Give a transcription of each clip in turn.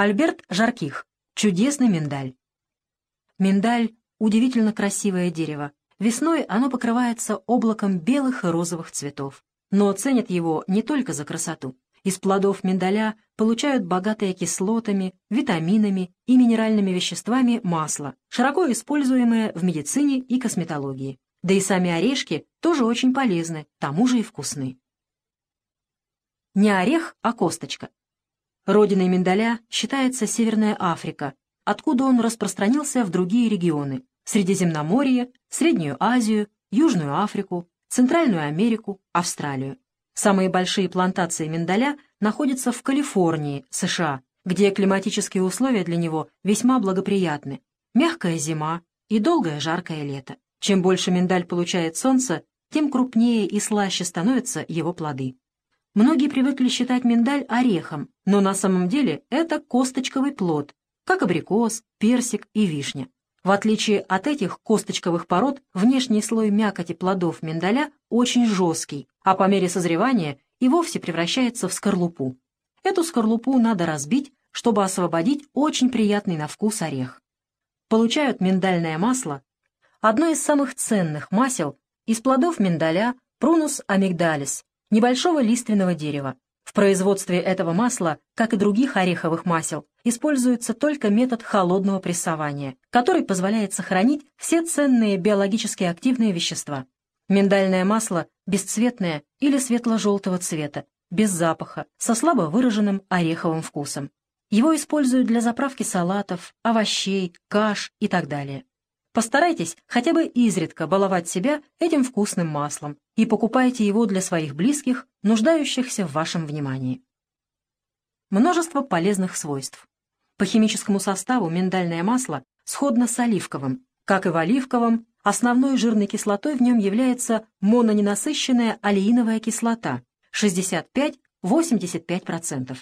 Альберт Жарких. Чудесный миндаль. Миндаль — удивительно красивое дерево. Весной оно покрывается облаком белых и розовых цветов. Но ценят его не только за красоту. Из плодов миндаля получают богатое кислотами, витаминами и минеральными веществами масло, широко используемое в медицине и косметологии. Да и сами орешки тоже очень полезны, тому же и вкусны. Не орех, а косточка. Родиной миндаля считается Северная Африка, откуда он распространился в другие регионы – Средиземноморье, Среднюю Азию, Южную Африку, Центральную Америку, Австралию. Самые большие плантации миндаля находятся в Калифорнии, США, где климатические условия для него весьма благоприятны. Мягкая зима и долгое жаркое лето. Чем больше миндаль получает солнца, тем крупнее и слаще становятся его плоды. Многие привыкли считать миндаль орехом, но на самом деле это косточковый плод, как абрикос, персик и вишня. В отличие от этих косточковых пород, внешний слой мякоти плодов миндаля очень жесткий, а по мере созревания и вовсе превращается в скорлупу. Эту скорлупу надо разбить, чтобы освободить очень приятный на вкус орех. Получают миндальное масло, одно из самых ценных масел, из плодов миндаля прунус амигдалис, небольшого лиственного дерева. В производстве этого масла, как и других ореховых масел, используется только метод холодного прессования, который позволяет сохранить все ценные биологически активные вещества. Миндальное масло бесцветное или светло-желтого цвета, без запаха, со слабо выраженным ореховым вкусом. Его используют для заправки салатов, овощей, каш и так далее. Постарайтесь хотя бы изредка баловать себя этим вкусным маслом и покупайте его для своих близких, нуждающихся в вашем внимании. Множество полезных свойств. По химическому составу миндальное масло сходно с оливковым. Как и в оливковом, основной жирной кислотой в нем является мононенасыщенная алииновая кислота 65-85%.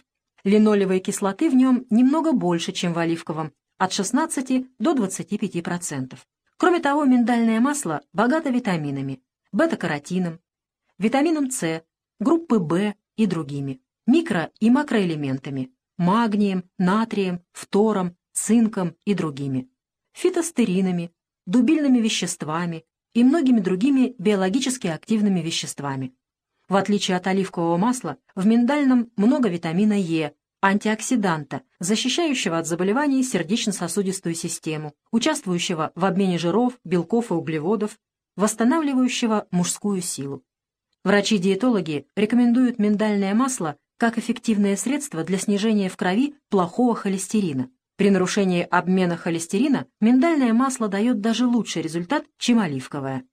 Линолевой кислоты в нем немного больше, чем в оливковом, от 16 до 25%. Кроме того, миндальное масло богато витаминами, бета-каротином, витамином С, группы В и другими, микро- и макроэлементами, магнием, натрием, фтором, цинком и другими, фитостеринами, дубильными веществами и многими другими биологически активными веществами. В отличие от оливкового масла, в миндальном много витамина Е, антиоксиданта, защищающего от заболеваний сердечно-сосудистую систему, участвующего в обмене жиров, белков и углеводов, восстанавливающего мужскую силу. Врачи-диетологи рекомендуют миндальное масло как эффективное средство для снижения в крови плохого холестерина. При нарушении обмена холестерина миндальное масло дает даже лучший результат, чем оливковое.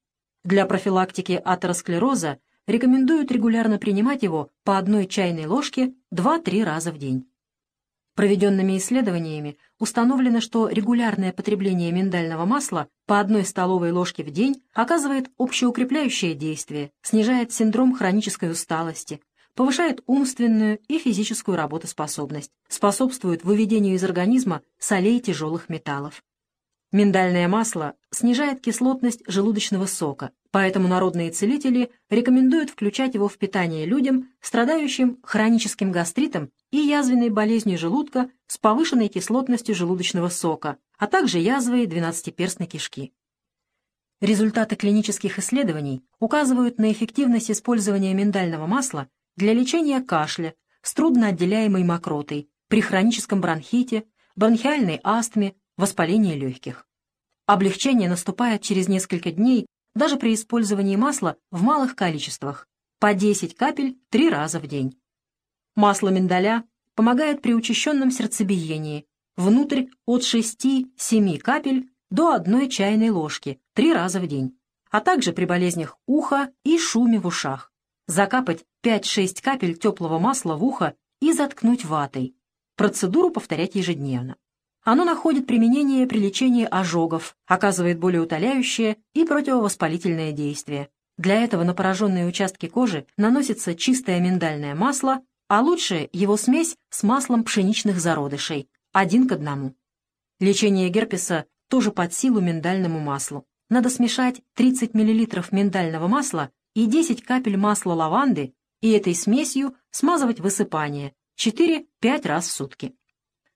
Для профилактики атеросклероза рекомендуют регулярно принимать его по одной чайной ложке 2-3 раза в день. Проведенными исследованиями установлено, что регулярное потребление миндального масла по одной столовой ложке в день оказывает общеукрепляющее действие, снижает синдром хронической усталости, повышает умственную и физическую работоспособность, способствует выведению из организма солей тяжелых металлов. Миндальное масло снижает кислотность желудочного сока, поэтому народные целители рекомендуют включать его в питание людям, страдающим хроническим гастритом и язвенной болезнью желудка с повышенной кислотностью желудочного сока, а также язвой двенадцатиперстной кишки. Результаты клинических исследований указывают на эффективность использования миндального масла для лечения кашля с трудноотделяемой мокротой при хроническом бронхите, бронхиальной астме, воспалении легких. Облегчение наступает через несколько дней даже при использовании масла в малых количествах, по 10 капель 3 раза в день. Масло миндаля помогает при учащенном сердцебиении, внутрь от 6-7 капель до 1 чайной ложки 3 раза в день, а также при болезнях уха и шуме в ушах. Закапать 5-6 капель теплого масла в ухо и заткнуть ватой. Процедуру повторять ежедневно. Оно находит применение при лечении ожогов, оказывает более утоляющее и противовоспалительное действие. Для этого на пораженные участки кожи наносится чистое миндальное масло, а лучше его смесь с маслом пшеничных зародышей, один к одному. Лечение герпеса тоже под силу миндальному маслу. Надо смешать 30 мл миндального масла и 10 капель масла лаванды и этой смесью смазывать высыпание 4-5 раз в сутки.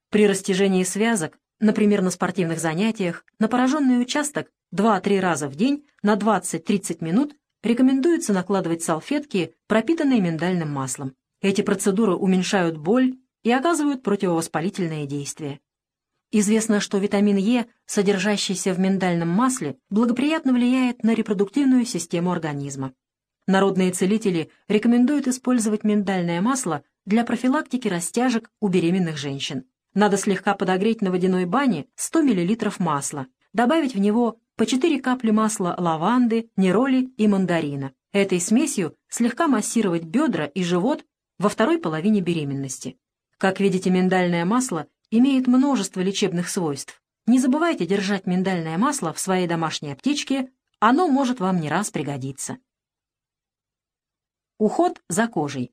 При растяжении связок, например, на спортивных занятиях, на пораженный участок 2-3 раза в день на 20-30 минут рекомендуется накладывать салфетки, пропитанные миндальным маслом. Эти процедуры уменьшают боль и оказывают противовоспалительное действие. Известно, что витамин Е, содержащийся в миндальном масле, благоприятно влияет на репродуктивную систему организма. Народные целители рекомендуют использовать миндальное масло для профилактики растяжек у беременных женщин. Надо слегка подогреть на водяной бане 100 мл масла, добавить в него по 4 капли масла лаванды, нероли и мандарина. Этой смесью слегка массировать бедра и живот во второй половине беременности. Как видите, миндальное масло имеет множество лечебных свойств. Не забывайте держать миндальное масло в своей домашней аптечке, оно может вам не раз пригодиться. Уход за кожей.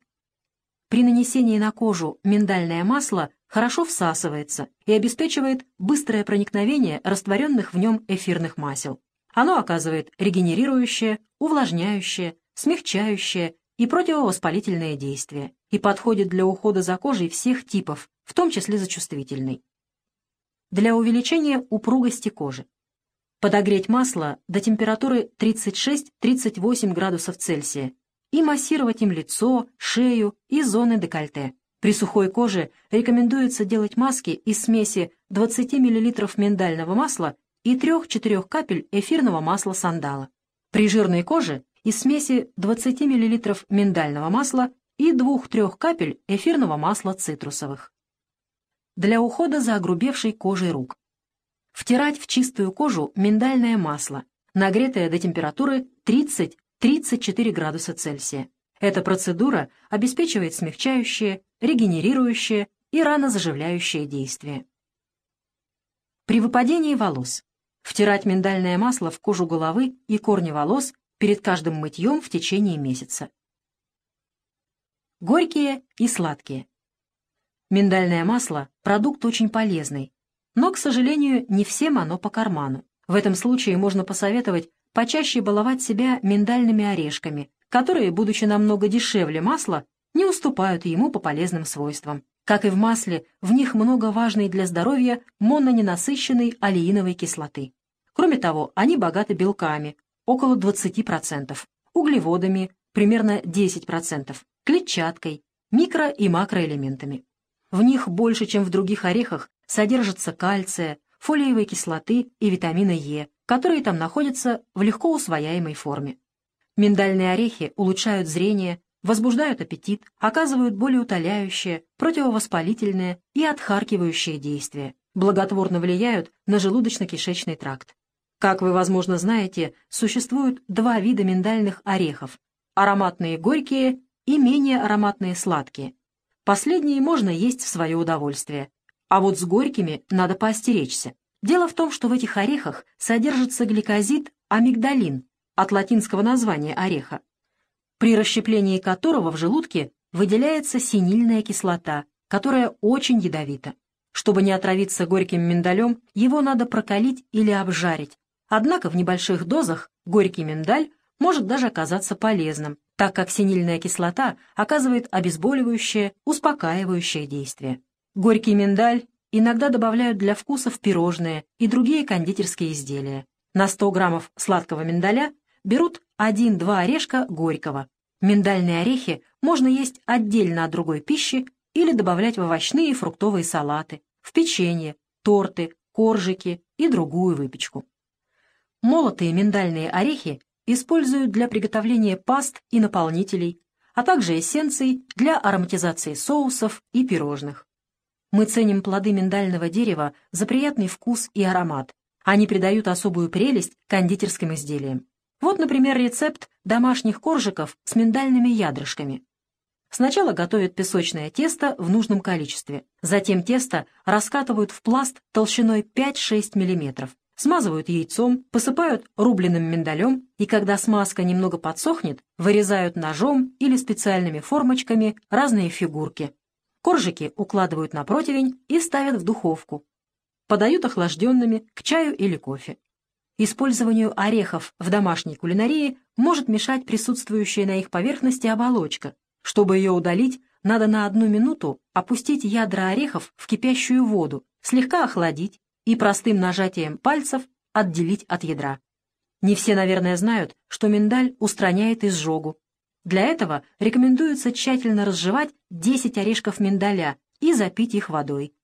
При нанесении на кожу миндальное масло хорошо всасывается и обеспечивает быстрое проникновение растворенных в нем эфирных масел. Оно оказывает регенерирующее, увлажняющее, смягчающее и противовоспалительное действие и подходит для ухода за кожей всех типов, в том числе за чувствительной. Для увеличения упругости кожи. Подогреть масло до температуры 36-38 градусов Цельсия и массировать им лицо, шею и зоны декольте. При сухой коже рекомендуется делать маски из смеси 20 мл миндального масла и 3-4 капель эфирного масла сандала. При жирной коже из смеси 20 мл миндального масла и 2-3 капель эфирного масла цитрусовых для ухода за огрубевшей кожей рук. Втирать в чистую кожу миндальное масло, нагретое до температуры 30-34 градуса Цельсия. Эта процедура обеспечивает смягчающее, регенерирующее и ранозаживляющее действие. При выпадении волос. Втирать миндальное масло в кожу головы и корни волос перед каждым мытьем в течение месяца. Горькие и сладкие. Миндальное масло – продукт очень полезный, но, к сожалению, не всем оно по карману. В этом случае можно посоветовать почаще баловать себя миндальными орешками, которые, будучи намного дешевле масла, не уступают ему по полезным свойствам. Как и в масле, в них много важной для здоровья мононенасыщенной олеиновой кислоты. Кроме того, они богаты белками, около 20%, углеводами, примерно 10%, клетчаткой, микро- и макроэлементами. В них больше, чем в других орехах, содержится кальция, фолиевой кислоты и витамина Е, которые там находятся в легко усвояемой форме. Миндальные орехи улучшают зрение, возбуждают аппетит, оказывают более утоляющее, противовоспалительное и отхаркивающее действие, благотворно влияют на желудочно-кишечный тракт. Как вы, возможно, знаете, существуют два вида миндальных орехов – ароматные горькие и менее ароматные сладкие – Последние можно есть в свое удовольствие, а вот с горькими надо поостеречься. Дело в том, что в этих орехах содержится гликозид амигдалин от латинского названия ореха, при расщеплении которого в желудке выделяется синильная кислота, которая очень ядовита. Чтобы не отравиться горьким миндалем, его надо прокалить или обжарить. Однако в небольших дозах горький миндаль может даже оказаться полезным, так как синильная кислота оказывает обезболивающее, успокаивающее действие. Горький миндаль иногда добавляют для вкуса в пирожные и другие кондитерские изделия. На 100 граммов сладкого миндаля берут 1-2 орешка горького. Миндальные орехи можно есть отдельно от другой пищи или добавлять в овощные и фруктовые салаты, в печенье, торты, коржики и другую выпечку. Молотые миндальные орехи используют для приготовления паст и наполнителей, а также эссенций для ароматизации соусов и пирожных. Мы ценим плоды миндального дерева за приятный вкус и аромат. Они придают особую прелесть кондитерским изделиям. Вот, например, рецепт домашних коржиков с миндальными ядрышками. Сначала готовят песочное тесто в нужном количестве. Затем тесто раскатывают в пласт толщиной 5-6 мм. Смазывают яйцом, посыпают рубленым миндалем, и когда смазка немного подсохнет, вырезают ножом или специальными формочками разные фигурки. Коржики укладывают на противень и ставят в духовку. Подают охлажденными к чаю или кофе. Использованию орехов в домашней кулинарии может мешать присутствующая на их поверхности оболочка. Чтобы ее удалить, надо на одну минуту опустить ядра орехов в кипящую воду, слегка охладить и простым нажатием пальцев отделить от ядра. Не все, наверное, знают, что миндаль устраняет изжогу. Для этого рекомендуется тщательно разжевать 10 орешков миндаля и запить их водой.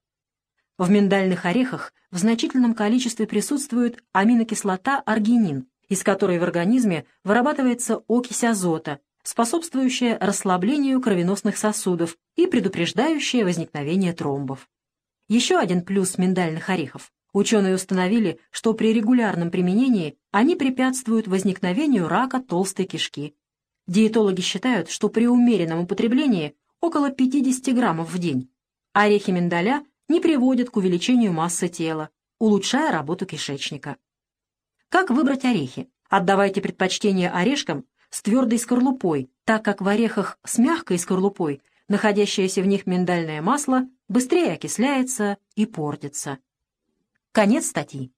В миндальных орехах в значительном количестве присутствует аминокислота аргинин, из которой в организме вырабатывается окись азота, способствующая расслаблению кровеносных сосудов и предупреждающая возникновение тромбов. Еще один плюс миндальных орехов. Ученые установили, что при регулярном применении они препятствуют возникновению рака толстой кишки. Диетологи считают, что при умеренном употреблении около 50 граммов в день орехи миндаля не приводят к увеличению массы тела, улучшая работу кишечника. Как выбрать орехи? Отдавайте предпочтение орешкам с твердой скорлупой, так как в орехах с мягкой скорлупой находящееся в них миндальное масло быстрее окисляется и портится. Конец статьи.